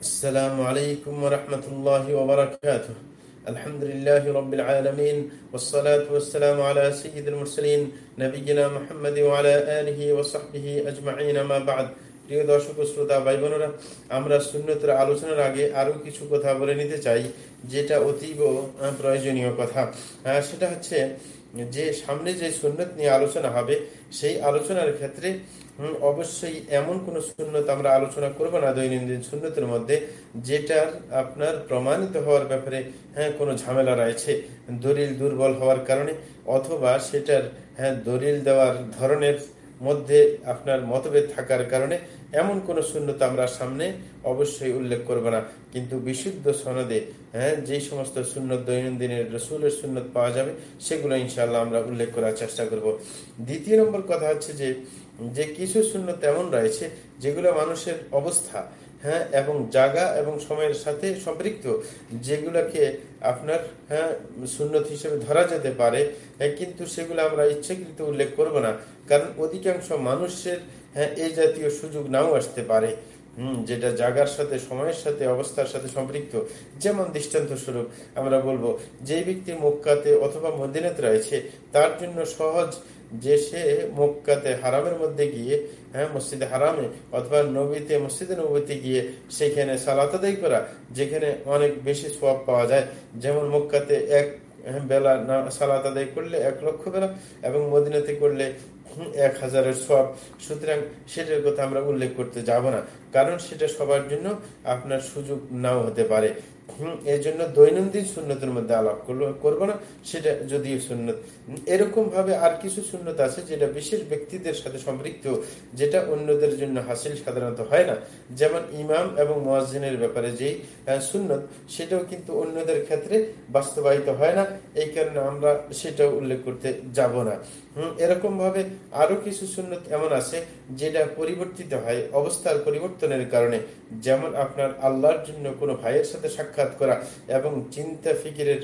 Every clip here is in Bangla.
السلام عليكم ورحمة الله وبركاته الحمد لله رب العالمين والصلاة والسلام على سيد المرسلين نبينا محمد وعلى آله وصحبه أجمعين ما بعد প্রিয় দর্শক ও শ্রোতা ভাই বোনেরা আমরা শূন্যতের আলোচনার আগে আরো কিছু কথা বলে নিতে চাই যেটা অতীব আহ, প্রয়োজনীয় কথা আহ, সেটা হচ্ছে যে সামনে যে সুন্নত নিয়ে আলোচনা হবে, সেই আলোচনার ক্ষেত্রে অবশ্যই এমন কোন সুন্নত আমরা আলোচনা করব না দৈনন্দিন সুন্নতের মধ্যে, যেটার আপনার প্রমাণিত হওয়ার ব্যাপারে হ্যাঁ কোনো ঝামেলা রয়েছে, দলিল দুর্বল হওয়ার কারণে, অথবা সেটার হ্যাঁ দলিল দেওয়ার ধরনের মধ্যে আপনার মতভেদ থাকার কারণে এমন কোন শূন্যতা আমরা সামনে অবশ্যই উল্লেখ করব না। কিন্তু বিশুদ্ধ সনদে হ্যাঁ যে সমস্ত সুন্নত দৈনন্দিনের রসুলের সুন্নত পাওয়া যাবে, সেগুলো ইনশাল্লাহ আমরা উল্লেখ করার চেষ্টা করব। দ্বিতীয় নম্বর কথা হচ্ছে যে যে কিছু শূন্য এমন রয়েছে যেগুলো মানুষের অবস্থা হ্যাঁ এবং জায়গা এবং সময়ের সাথে সম্পৃক্ত যেগুলোকে আপনার হ্যাঁ সুন্নত হিসেবে ধরা যেতে পারে হ্যাঁ, কিন্তু সেগুলো আমরা ইচ্ছাকৃত উল্লেখ করব না। কারণ অধিকাংশ মানুষের হ্যাঁ এই জাতীয় সুযোগ নাও আসতে পারে হুম যেটা জাগার সাথে সময়ের সাথে অবস্থার সাথে সম্পৃক্ত। যেমন দৃষ্টান্ত স্বরূপ আমরা বলব যে ব্যক্তি মক্কাতে অথবা মদিনাতে রয়েছে তার জন্য সহজ যে সে মক্কাতে হারামের মধ্যে গিয়ে হ্যাঁ মসজিদে হারামে, অথবা নবীতে, মসজিদে নবীতে গিয়ে সেখানে সালাত করা, যেখানে অনেক বেশি সোয়াব পাওয়া যায়। যেমন মক্কাতে এক বেলা না, সালাত আদায় করলে এক লক্ষ বেলা এবং মদিনাতে করলে এক হাজারের সব সুতরাং সেটার কথা আমরা উল্লেখ করতে যাব না। কারণ সেটা সবার জন্য আপনার সুযোগ নাও হতে পারে। এর জন্য দৈনন্দিন সুন্নতের মধ্যে আলাপ করব না, সেটা যদিও সুন্নত। এরকম ভাবে আর কিছু সুন্নত আছে যেটা বিশেষ ব্যক্তিদের সাথে সম্পৃক্ত, যেটা অন্যদের জন্য হাসিল সাধারণত হয় না। যেমন ইমাম এবং মোয়াজিনের ব্যাপারে যেই সুন্নত, সেটাও কিন্তু অন্যদের ক্ষেত্রে বাস্তবায়িত হয় না। এই কারণে আমরা সেটাও উল্লেখ করতে যাব না। এরকম ভাবে আরও কিছু সুন্নত এমন আছে যেটা পরিবর্তিত হয়, অবস্থার পরিবর্তনের কারণে যেমন আপনার আল্লাহর জন্য কোনো ভাইয়ের সাথে সাক্ষাৎ করা এবং চিন্তা ফিকিরের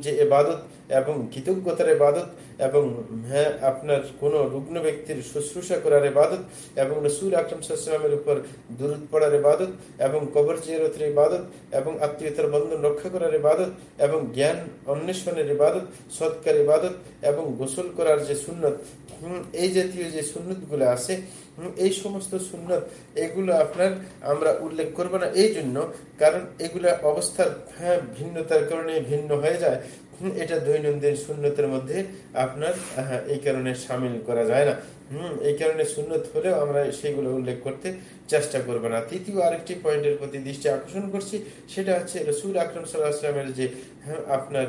যে এবাদত এবং কৃতজ্ঞতার এবাদত এবং হ্যাঁ আপনার কোনো রুগ্ন ব্যক্তির শুশ্রূষা করার এবাদত এবং রসুল আকরম সাল্লামের উপর দূরত পড়ার এবাদত এবং কবর জিয়ারতের ইবাদত এবং আত্মীয়তার বন্ধন রক্ষা করার ইবাদত এবং জ্ঞান অন্বেষণের ইবাদত সৎকার ইবাদত এবং গোসল করার যে সুন্নত এই জাতীয় যে সুন্নতগুলো আছে এই সমস্ত সুন্নত, এগুলো আপনার আমরা উল্লেখ করব না। এই জন্য কারণ এগুলা অবস্থার হ্যাঁ ভিন্নতার কারণে ভিন্ন হয়ে যায় হুম, এটা দৈনন্দিন শূন্যতের মধ্যে আপনার এই কারণে সামিল করা যায় না। হম এই কারণে সুন্নত হলেও আমরা সেগুলো উল্লেখ করতে চেষ্টা করব না। তৃতীয় আরেকটি পয়েন্টের প্রতি দৃষ্টি আকর্ষণ করছি সেটা হচ্ছে রসুল আকরম সাল্লাহামের যে আপনার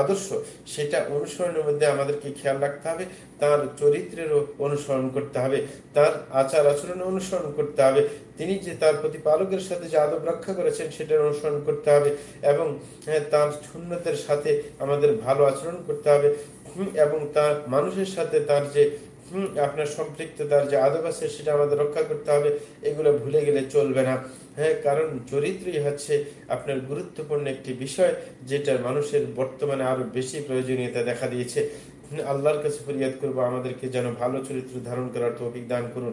আদর্শ সেটা অনুসরণের মধ্যে আমাদেরকে খেয়াল রাখতে হবে তার চরিত্রেরও অনুসরণ করতে হবে তার আচার আচরণ অনুসরণ করতে হবে তিনি যে তার প্রতিপালকের সাথে যে আদব রক্ষা করেছেন সেটার অনুসরণ করতে হবে এবং হ্যাঁ, তার শূন্যতের সাথে আমাদের ভালো আচরণ করতে হবে। এবং তার মানুষের সাথে তার যে আপনার আপনার সম্পৃক্ততার যে আদব আছে, সেটা আমাদের রক্ষা করতে হবে। এগুলো ভুলে গেলে চলবে না। হ্যাঁ কারণ চরিত্রই হচ্ছে আপনার গুরুত্বপূর্ণ একটি বিষয়, যেটা মানুষের বর্তমানে আরও বেশি প্রয়োজনীয়তা দেখা দিয়েছে। আল্লাহর কাছে ফরিয়াদ করব, আমাদেরকে যেন ভালো চরিত্র ধারণ করার তৌফিক দান করুন।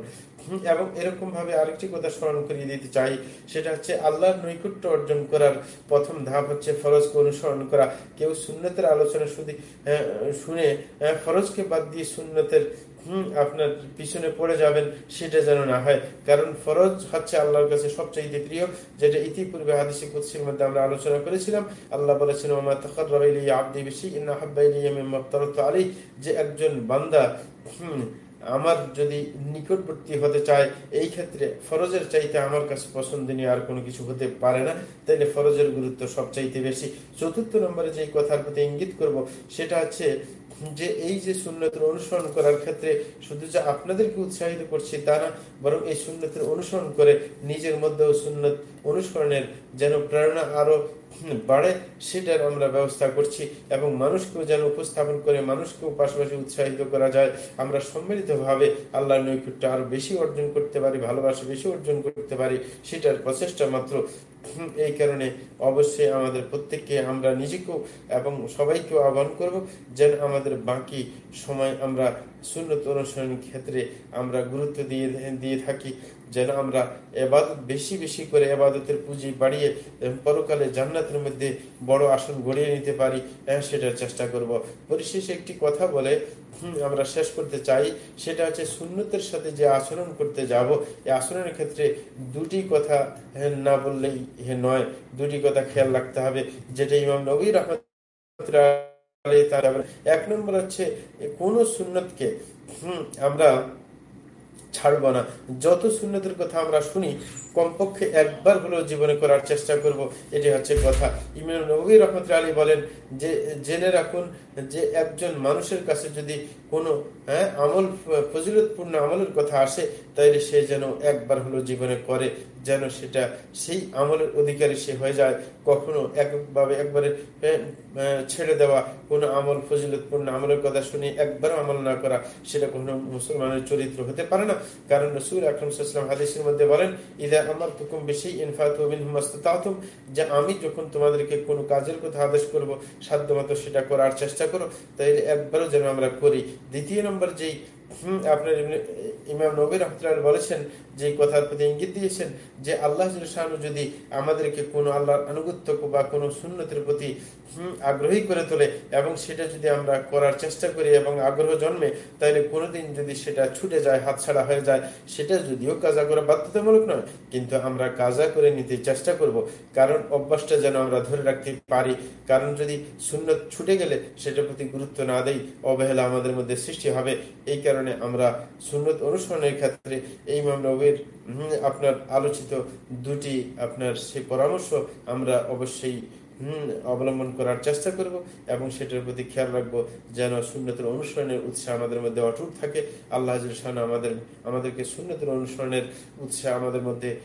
এবং এরকম ভাবে আরেকটি কথা স্মরণ করিয়ে দিতে চাই, সেটা হচ্ছে আল্লাহর নৈকুট্য অর্জন করার প্রথম ধাপ হচ্ছে ফরজকে অনুসরণ করা। কেউ সুন্নতের আলোচনা শুধু শুনে ফরজকে বাদ দিয়ে সুন্নতের আপনার পিছনে পড়ে যাবেন সেটা যেন না হয়। কারণ ফরজ হচ্ছে আল্লাহর কাছে সবচাইতে প্রিয় যেটা ইতিপূর্বে হাদিসে কুৎসির মধ্যে আমরা আলোচনা করেছিলাম। আল্লাহ বলেছেন আবদি আফতারাতু আলাইহি যে একজন বান্দা হুম, আমার যদি নিকটবর্তী হতে চায় এই ক্ষেত্রে ফরজের চাইতে আমার কাছে পছন্দনীয় আর কোনো কিছু হতে পারে না। তাইলে ফরজের গুরুত্ব সবচাইতে বেশি। চতুর্থ নম্বরে যে কথার প্রতি ইঙ্গিত করব সেটা হচ্ছে যে এই যে সুন্নতের অনুসরণ করার ক্ষেত্রে শুধু যে আপনাদেরকে উৎসাহিত করছি তা না, বরং এই সুন্নতের অনুসরণ করে নিজের মধ্যেও সুন্নত অনুসরণের যেন প্রেরণা আরও বাড়ে, সেটার আমরা ব্যবস্থা করছি এবং মানুষকেও যেন উপস্থাপন করে, মানুষকেও পাশাপাশি উৎসাহিত করা যায়। আমরা সম্মিলিতভাবে আল্লাহ নৈকট্য আরও বেশি অর্জন করতে পারি, ভালোবাসা বেশি অর্জন করতে পারি, সেটার প্রচেষ্টা মাত্র। এই কারণে অবশ্যই আমাদের প্রত্যেককে আমরা নিজেকেও এবং সবাইকেও আহ্বান করব যেন আমাদের বাকি সময় আমরা শূন্যত অনুসরণ ক্ষেত্রে আমরা গুরুত্ব দিয়ে দিয়ে থাকি। যেন আমরা এবাদত বেশি বেশি করে এবাদতের পুঁজি বাড়িয়ে পরকালে জান্নাতের মধ্যে বড় আসন গড়িয়ে নিতে পারি সেটার চেষ্টা করব। পরিশেষে একটি কথা বলে আমরা শেষ করতে চাই। সেটা হচ্ছে সুন্নতের সাথে যে আচরণ করতে যাব, এই আচরণের ক্ষেত্রে দুটি কথা না বললেই নয়। দুটি কথা খেয়াল রাখতে হবে, যেটা ইমাম নবী রহমত এক নম্বর হচ্ছে, কোন সুন্নতকে, হম, আমরা ছাড়ব না। যত সুন্নতের কথা আমরা শুনি, কমপক্ষে একবার হলেও জীবনে করার চেষ্টা করব, এটি হচ্ছে কথা। ইমাম নবী রহমত আলী বলেন যে, জেনে রাখুন যে, একজন মানুষের কাছে যদি কোনো হ্যাঁ আমল, ফজিলতপূর্ণ আমলের কথা আসে, তাইলে সে যেন একবার হলো জীবনে করে। যেন সেটা সেই আমলের অধিকারী সে হয়ে যায়। কখনো একভাবে একবারে ছেড়ে দেওয়া, কোনো আমল ফজিলতপূর্ণ আমলের কথা শুনে একবার আমল না করা, সেটা কোনো মুসলমানের চরিত্র হতে পারে না। কারণ রসুল আকরম হাদিসের মধ্যে বলেন, ইদা আমার তুকুম বেশি ইনফাতুম যে আমি যখন তোমাদেরকে কোনো কাজের কথা আদেশ করব, সাধ্যমতো সেটা করার চেষ্টা করো তাই একবারও যেন আমরা করি। দ্বিতীয় নম্বর যেই আপনার ইমাম নবীর রহমতুল্লাহ বলেছেন যে কথার প্রতি ইঙ্গিত দিয়েছেন যে আল্লাহ যদি আমাদেরকে কোনো আল্লাহর আনুগত্য বা কোনো সুন্নতের প্রতি আগ্রহী করে তোলে এবং সেটা যদি আমরা করার চেষ্টা করি এবং আগ্রহ জন্মে, তাহলে কোনোদিন যদি সেটা ছুটে যায়, হাতছাড়া হয়ে যায়, সেটা যদিও কাজা করা বাধ্যতামূলক নয়, কিন্তু আমরা কাজা করে নিতে চেষ্টা করব। কারণ অভ্যাসটা যেন আমরা ধরে রাখতে পারি। কারণ যদি সুন্নত ছুটে গেলে সেটার প্রতি গুরুত্ব না দেই, অবহেলা আমাদের মধ্যে সৃষ্টি হবে। এই কারণে আমরা সুন্নত অনুসরণের ক্ষেত্রে এই মামলা আপনার আলোচিত দুটি আপনার সেই পরামর্শ আমরা অবশ্যই অবলম্বন করার চেষ্টা করব এবং সেটার প্রতি খেয়াল রাখব যেন শূন্যতের অনুসরণের উৎসাহ আমাদের মধ্যে অটুট থাকে। আল্লাহ আমাদের, আমাদেরকে শূন্যতের অনুসরণের উৎসাহ আমাদের মধ্যে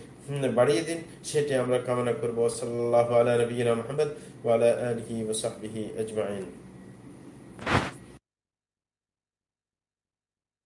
বাড়িয়ে দিন। সেটি আমরা কামনা করব। সাল্লাহ আলা নবীনা মোহাম্মদ ওয়ালা আলহি ওসাহি আজমাইন।